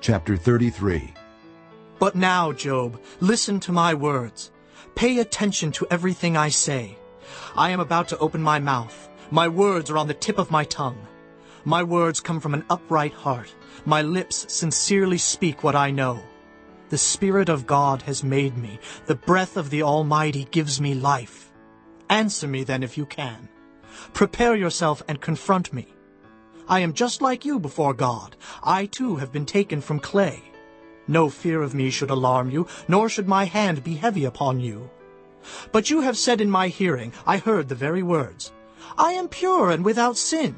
Chapter 33 But now, Job, listen to my words. Pay attention to everything I say. I am about to open my mouth. My words are on the tip of my tongue. My words come from an upright heart. My lips sincerely speak what I know. The Spirit of God has made me. The breath of the Almighty gives me life. Answer me then if you can. Prepare yourself and confront me. I am just like you before God. I too have been taken from clay. No fear of me should alarm you, nor should my hand be heavy upon you. But you have said in my hearing, I heard the very words, I am pure and without sin.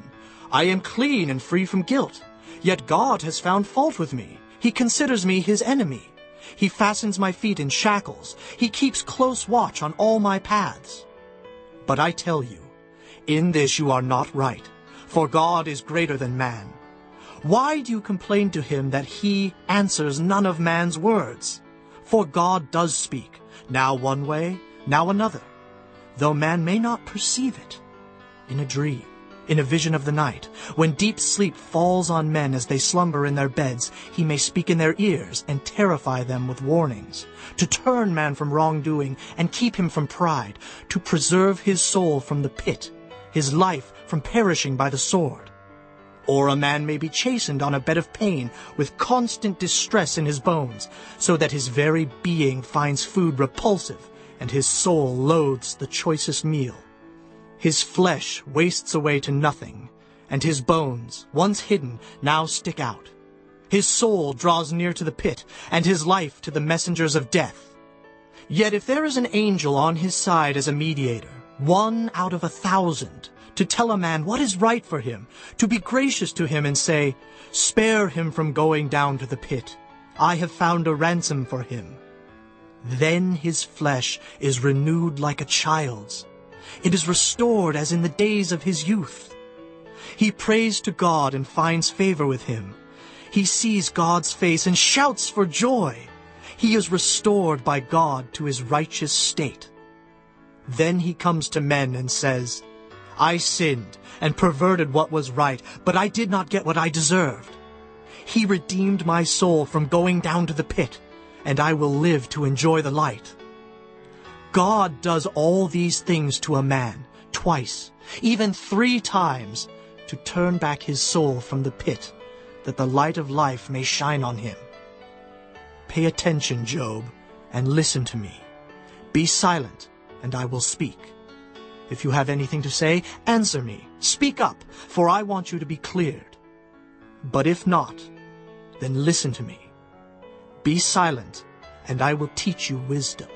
I am clean and free from guilt. Yet God has found fault with me. He considers me his enemy. He fastens my feet in shackles. He keeps close watch on all my paths. But I tell you, in this you are not right for God is greater than man. Why do you complain to him that he answers none of man's words? For God does speak, now one way, now another, though man may not perceive it. In a dream, in a vision of the night, when deep sleep falls on men as they slumber in their beds, he may speak in their ears and terrify them with warnings, to turn man from wrongdoing and keep him from pride, to preserve his soul from the pit, his life from perishing by the sword. Or a man may be chastened on a bed of pain with constant distress in his bones, so that his very being finds food repulsive and his soul loathes the choicest meal. His flesh wastes away to nothing, and his bones, once hidden, now stick out. His soul draws near to the pit, and his life to the messengers of death. Yet if there is an angel on his side as a mediator, one out of a thousand, to tell a man what is right for him, to be gracious to him and say, Spare him from going down to the pit. I have found a ransom for him. Then his flesh is renewed like a child's. It is restored as in the days of his youth. He prays to God and finds favor with him. He sees God's face and shouts for joy. He is restored by God to his righteous state. Then he comes to men and says, I sinned and perverted what was right, but I did not get what I deserved. He redeemed my soul from going down to the pit, and I will live to enjoy the light. God does all these things to a man, twice, even three times, to turn back his soul from the pit, that the light of life may shine on him. Pay attention, Job, and listen to me. Be silent, and I will speak. If you have anything to say, answer me. Speak up, for I want you to be cleared. But if not, then listen to me. Be silent, and I will teach you wisdom.